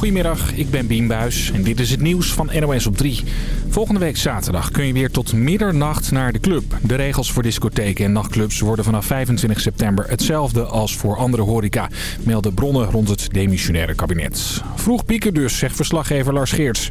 Goedemiddag, ik ben Bien Buis en dit is het nieuws van NOS op 3. Volgende week zaterdag kun je weer tot middernacht naar de club. De regels voor discotheken en nachtclubs worden vanaf 25 september hetzelfde als voor andere horeca, melden bronnen rond het demissionaire kabinet. Vroeg pieken dus, zegt verslaggever Lars Geerts.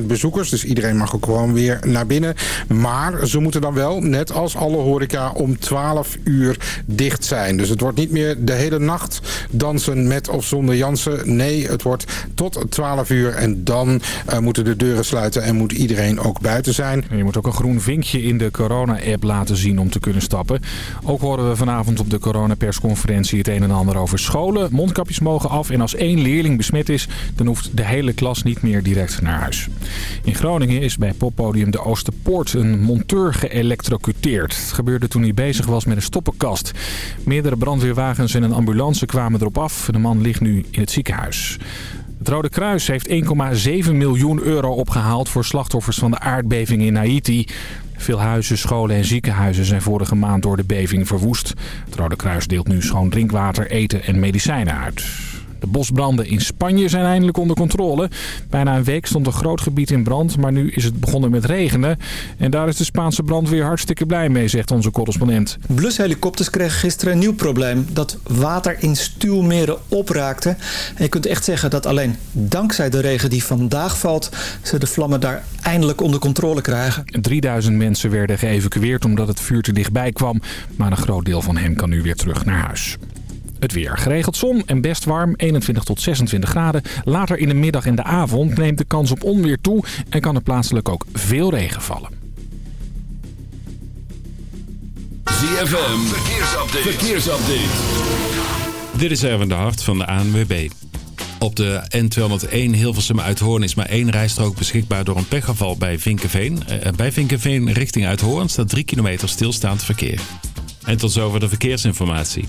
100% bezoekers, dus iedereen mag ook gewoon weer naar binnen. Maar ze moeten dan wel, net als alle horeca, om 12 uur dicht zijn. Dus het wordt niet meer de hele nacht dansen met of zonder Jansen. Nee, het wordt tot 12 uur en dan uh, moeten de deuren sluiten en moet iedereen ook buiten zijn. Je moet ook een groen vinkje in de corona-app laten zien om te kunnen stappen. Ook horen we vanavond op de coronapersconferentie het een en ander over scholen. Mondkapjes mogen af en als één leerling besmet is, dan hoeft de hele klas niet meer direct naar huis. In Groningen is bij poppodium de Oosterpoort een monteur geëlectrocuteerd. Het gebeurde toen hij bezig was met een stoppenkast. Meerdere brandweerwagens en een ambulance kwamen erop af. De man ligt nu in het ziekenhuis. Het Rode Kruis heeft 1,7 miljoen euro opgehaald voor slachtoffers van de aardbeving in Haiti. Veel huizen, scholen en ziekenhuizen zijn vorige maand door de beving verwoest. Het Rode Kruis deelt nu schoon drinkwater, eten en medicijnen uit. De bosbranden in Spanje zijn eindelijk onder controle. Bijna een week stond een groot gebied in brand, maar nu is het begonnen met regenen. En daar is de Spaanse brandweer hartstikke blij mee, zegt onze correspondent. Blushelikopters kregen gisteren een nieuw probleem. Dat water in stuwmeren opraakte. En je kunt echt zeggen dat alleen dankzij de regen die vandaag valt... ze de vlammen daar eindelijk onder controle krijgen. 3000 mensen werden geëvacueerd omdat het vuur te dichtbij kwam. Maar een groot deel van hen kan nu weer terug naar huis. Het weer. Geregeld zon en best warm, 21 tot 26 graden. Later in de middag en de avond neemt de kans op onweer toe en kan er plaatselijk ook veel regen vallen. ZFM, verkeersupdate. verkeersupdate. Dit is Erwin de Hart van de ANWB. Op de N201 Hilversum Uithoorn is maar één rijstrook beschikbaar door een pechgeval bij Vinkenveen. Eh, bij Vinkenveen richting Uithoorn staat 3 kilometer stilstaand verkeer. En tot zover de verkeersinformatie.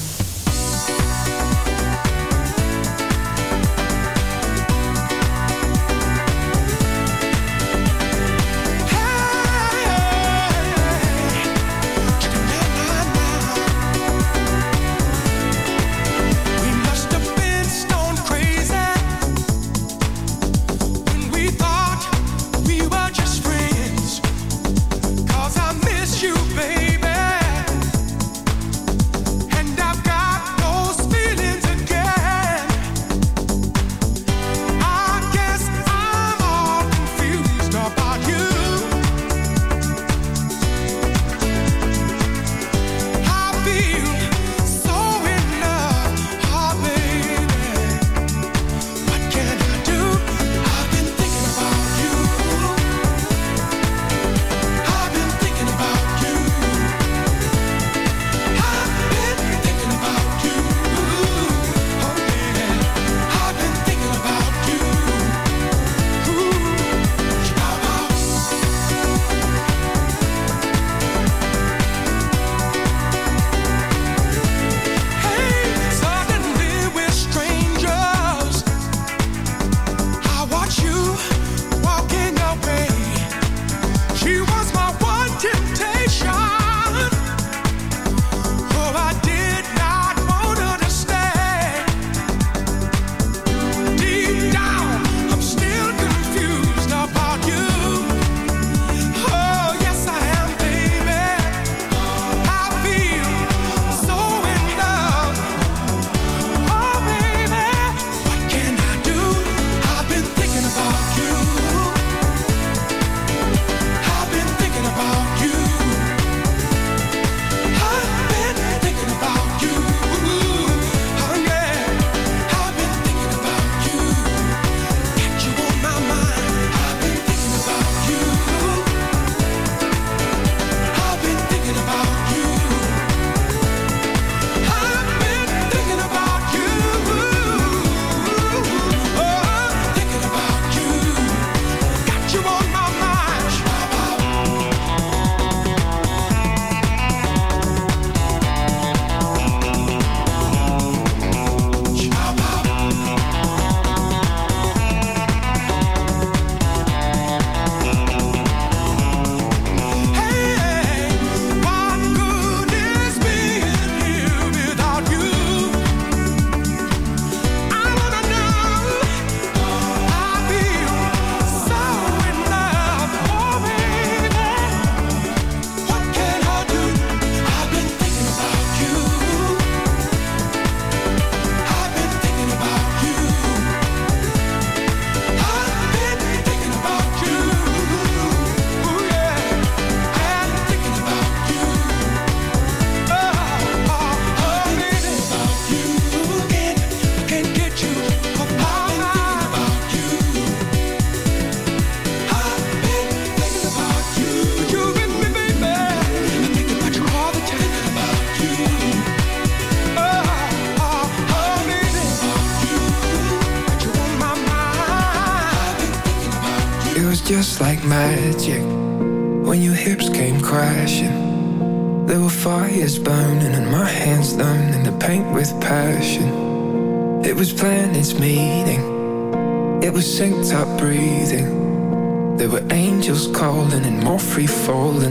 Free falling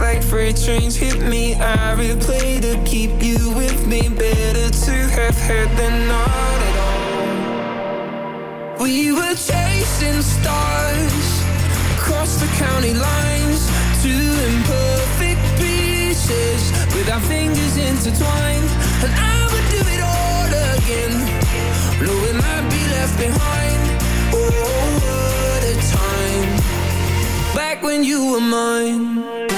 like freight trains hit me. I replay to keep you with me. Better to have had than not at all. We were chasing stars across the county lines, two imperfect pieces with our fingers intertwined, and I would do it all again Knowing I'd be left behind Oh, what a time Back when you were mine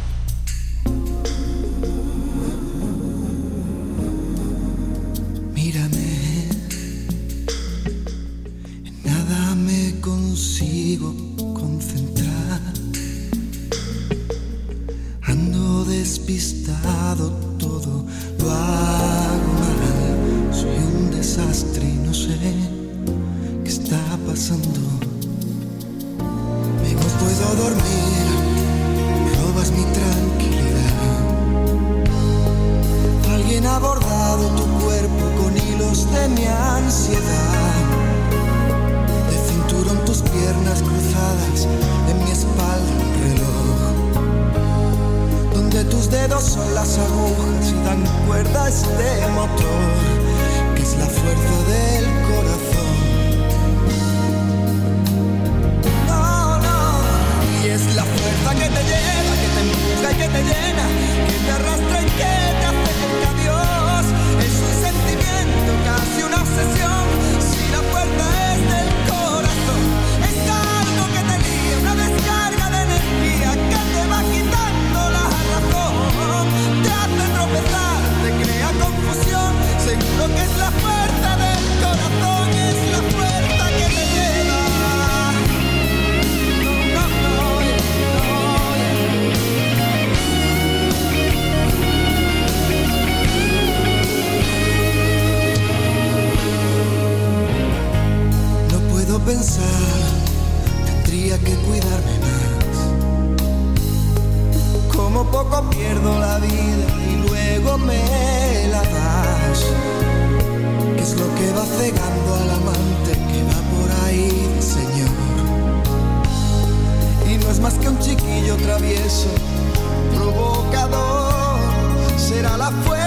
Chiquillo travieso, provocador. Será la fuerza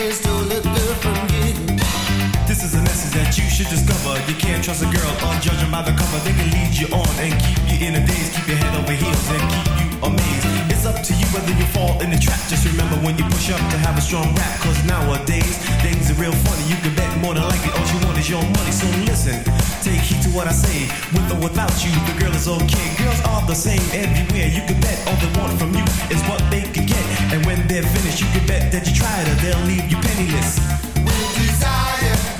hair still look good from you. This is a message that you should discover. You can't trust a girl on judging by the cover. They can lead you on and keep you in a daze, keep your head over heels and keep you amazed. It's up to you whether you fall in the trap. Just remember when you push up to have a strong rap. Cause nowadays, things are real funny. You can bet more than likely all you want is your money. So listen, take heed to what I say. With or without you, the girl is okay. Girls are the same everywhere. You can bet all they want from you is what they can get. And when they're finished, you can bet that you tried her. They'll leave you penniless. With desire,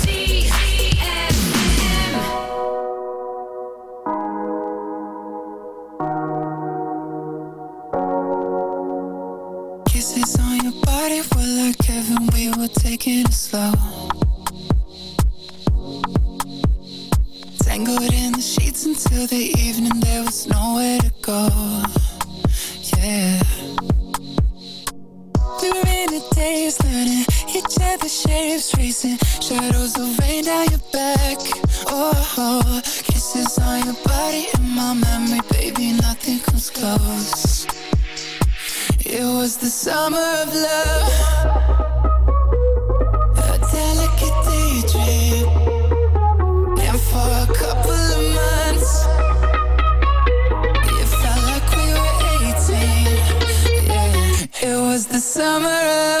Each other's shapes, tracing shadows of rain down your back. Oh, oh, kisses on your body in my memory, baby, nothing comes close. It was the summer of love. A delicate daydream. And for a couple of months, it felt like we were 18. Yeah. It was the summer of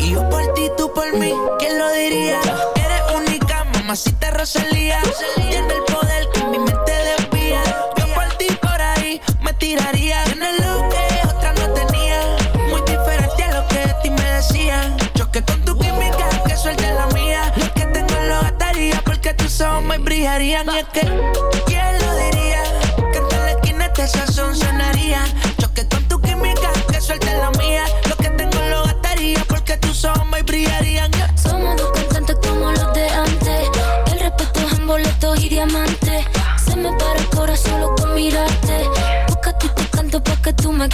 Y yo por ti, tú por mí, ¿quién lo diría? Eres única, mamacita Rosalía. Tiene el poder que mi mente desvía. Yo por ti por ahí me tiraría. Tienes lo que otra no tenía. Muy diferente a lo que de ti me decían. Choque con tu química, que suelte la mía. Lo que tengo lo gastaría porque tus ojos me brillarían. Y es que, ¿quién lo diría? Que en la esquina este sazón sonaría.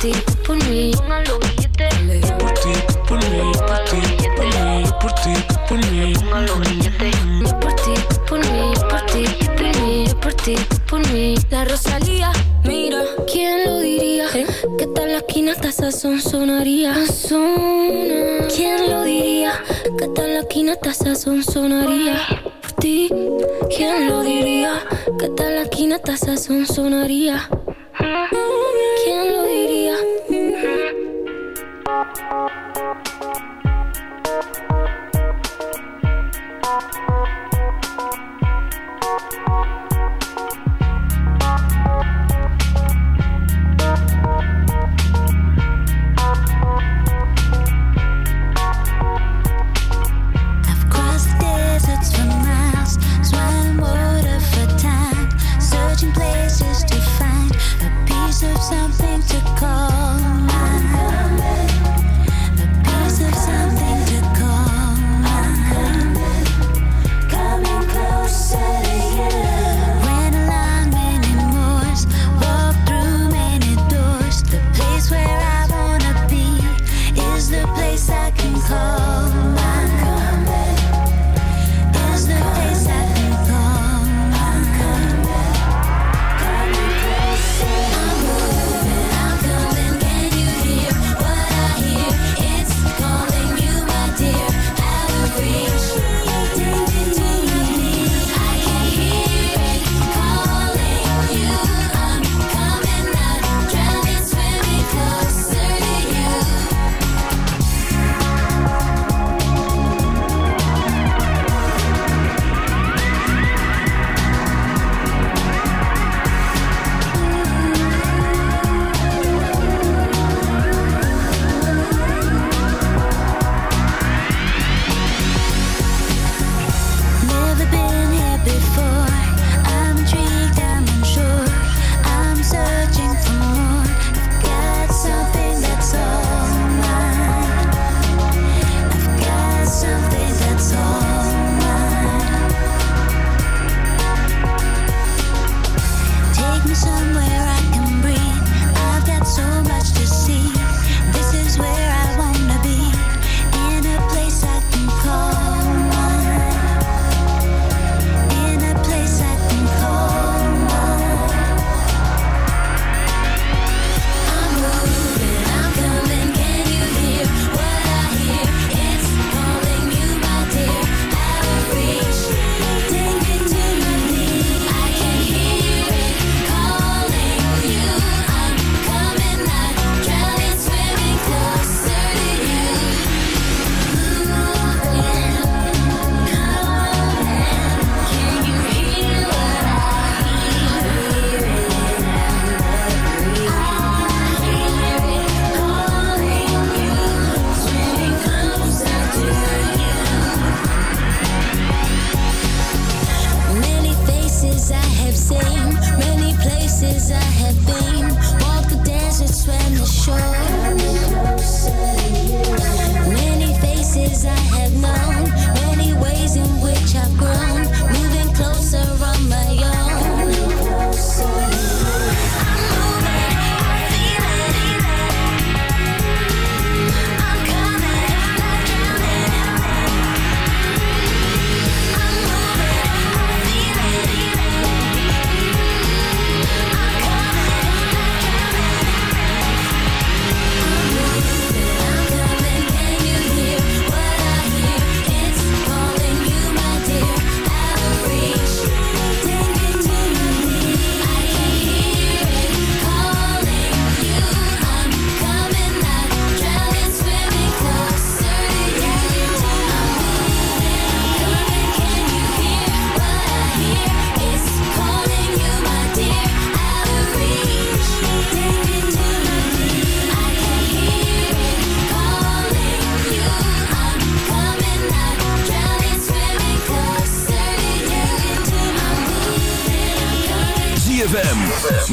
Ti, por mí. Pongan los billetes. Yo por ti, por mí, por ti, por mí, por ti, por mí. Pongan los billetes. Yo por ti, por mí, por ti, por mí, por ti, por mí. La Rosalía, mira, ¿quién lo diría? Que tal la esquina hasta sazón sonaría. Sazona. ¿Quién lo diría? Que tal la esquina hasta sazón sonaría. Por ti, ¿quién lo diría? Que tal la esquina hasta sazón sonaría. ¿Quién lo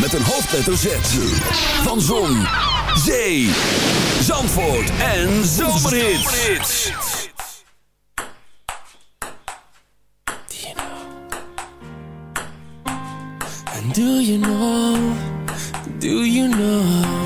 Met een hoofdletter Z. Van Zon, Zee, Zandvoort en Zomerhits. And do you know, do you know?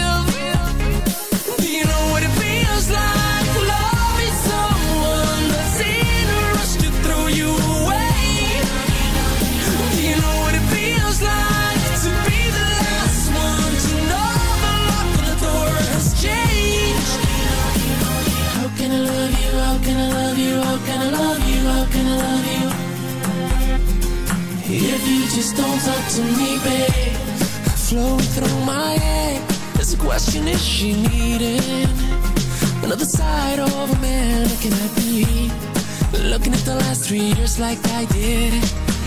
can I love you? If you just don't talk to me, babe, flowing through my head. There's a question: Is she needing another side of a man looking at me? Looking at the last three years like I did.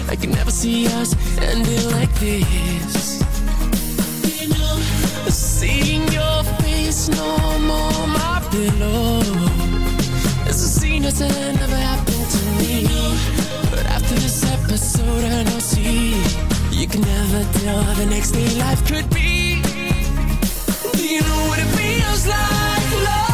I can never see us ending like this. You know, seeing your face no more my pillow. It's a scene that's never happened episode, I know see you can never tell how the next day life could be. Do you know what it feels like? Loving